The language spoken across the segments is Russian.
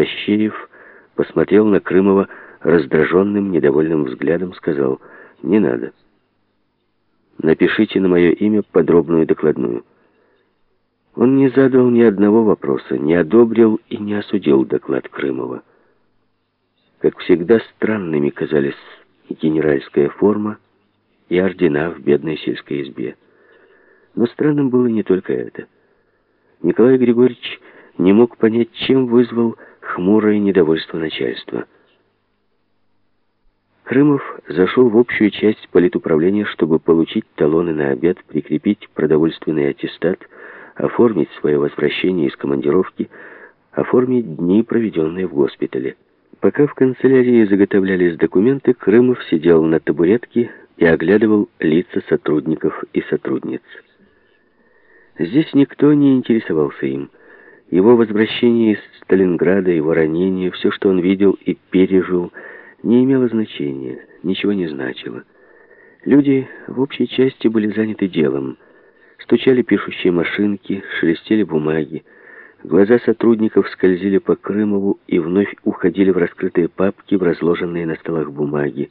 Тащеев посмотрел на Крымова раздраженным, недовольным взглядом, сказал «Не надо. Напишите на мое имя подробную докладную». Он не задал ни одного вопроса, не одобрил и не осудил доклад Крымова. Как всегда, странными казались генеральская форма и ордена в бедной сельской избе. Но странным было не только это. Николай Григорьевич не мог понять, чем вызвал хмурое недовольство начальства. Крымов зашел в общую часть политуправления, чтобы получить талоны на обед, прикрепить продовольственный аттестат, оформить свое возвращение из командировки, оформить дни, проведенные в госпитале. Пока в канцелярии заготовлялись документы, Крымов сидел на табуретке и оглядывал лица сотрудников и сотрудниц. Здесь никто не интересовался им. Его возвращение из Сталинграда, его ранение, все, что он видел и пережил, не имело значения, ничего не значило. Люди в общей части были заняты делом. Стучали пишущие машинки, шелестели бумаги. Глаза сотрудников скользили по Крымову и вновь уходили в раскрытые папки, в разложенные на столах бумаги.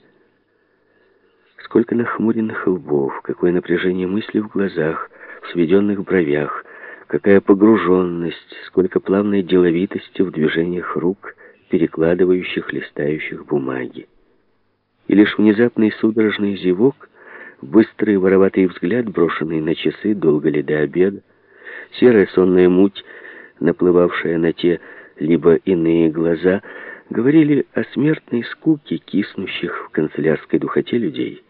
Сколько нахмуренных лбов, какое напряжение мысли в глазах, в сведенных бровях, какая погруженность, сколько плавной деловитости в движениях рук, перекладывающих, листающих бумаги. И лишь внезапный судорожный зевок, быстрый вороватый взгляд, брошенный на часы, долго ли до обеда, серая сонная муть, наплывавшая на те либо иные глаза, говорили о смертной скуке киснущих в канцелярской духоте людей.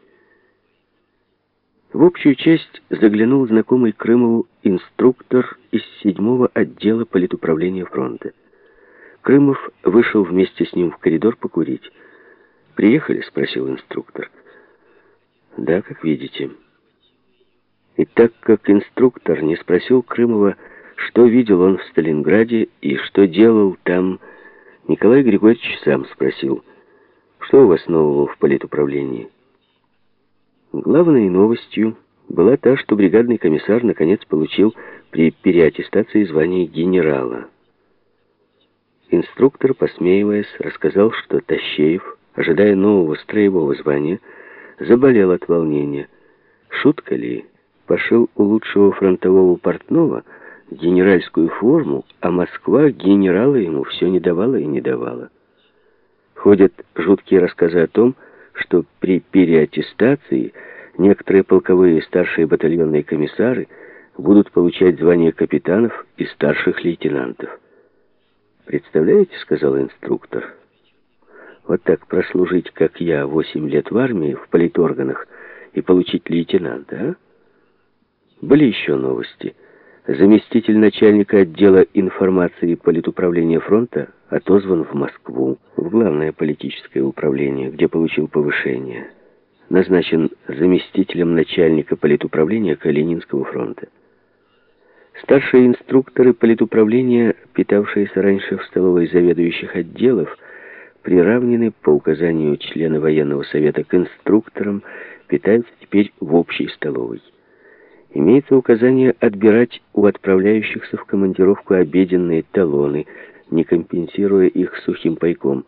В общую часть заглянул знакомый Крымову инструктор из седьмого отдела политуправления фронта. Крымов вышел вместе с ним в коридор покурить. «Приехали?» — спросил инструктор. «Да, как видите». И так как инструктор не спросил Крымова, что видел он в Сталинграде и что делал там, Николай Григорьевич сам спросил, «Что у вас нового в политуправлении?» Главной новостью была та, что бригадный комиссар наконец получил при переаттестации звание генерала. Инструктор, посмеиваясь, рассказал, что Тащеев, ожидая нового строевого звания, заболел от волнения. Шутка ли? Пошил у лучшего фронтового портного генеральскую форму, а Москва генерала ему все не давала и не давала. Ходят жуткие рассказы о том, что при переаттестации некоторые полковые и старшие батальонные комиссары будут получать звание капитанов и старших лейтенантов. «Представляете, — сказал инструктор, — вот так прослужить, как я, восемь лет в армии, в политорганах, и получить лейтенанта, а? Были еще новости — Заместитель начальника отдела информации политуправления фронта отозван в Москву, в главное политическое управление, где получил повышение. Назначен заместителем начальника политуправления Калининского фронта. Старшие инструкторы политуправления, питавшиеся раньше в столовой заведующих отделов, приравнены по указанию члена военного совета к инструкторам, питаются теперь в общей столовой имеется указание отбирать у отправляющихся в командировку обеденные талоны, не компенсируя их сухим пайком.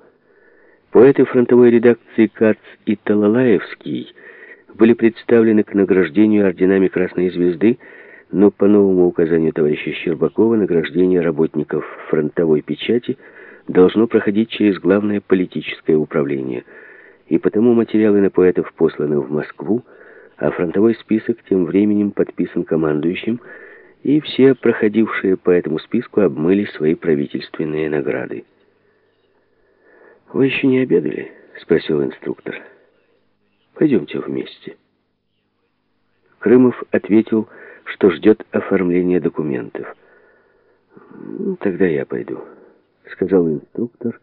Поэты фронтовой редакции Кац и Талалаевский были представлены к награждению орденами Красной Звезды, но по новому указанию товарища Щербакова награждение работников фронтовой печати должно проходить через главное политическое управление, и потому материалы на поэтов посланы в Москву, а фронтовой список тем временем подписан командующим, и все проходившие по этому списку обмыли свои правительственные награды. «Вы еще не обедали?» — спросил инструктор. «Пойдемте вместе». Крымов ответил, что ждет оформления документов. «Ну, «Тогда я пойду», — сказал инструктор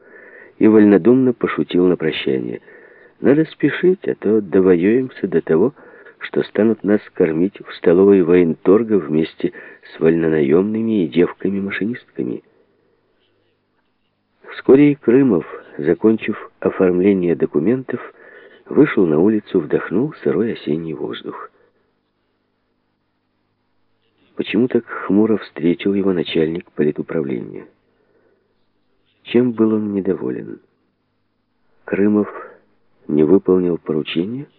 и вольнодумно пошутил на прощание. «Надо спешить, а то довоюемся до того, что станут нас кормить в столовой военторга вместе с вольнонаемными и девками-машинистками. Вскоре Крымов, закончив оформление документов, вышел на улицу, вдохнул сырой осенний воздух. Почему так хмуро встретил его начальник политуправления? Чем был он недоволен? Крымов не выполнил поручение –